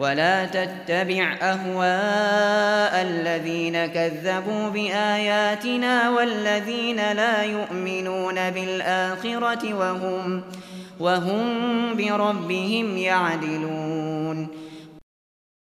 ولا تتبع أهواء الذين كذبوا بآياتنا والذين لا يؤمنون بالآخرة وهم, وهم بربهم يعدلون.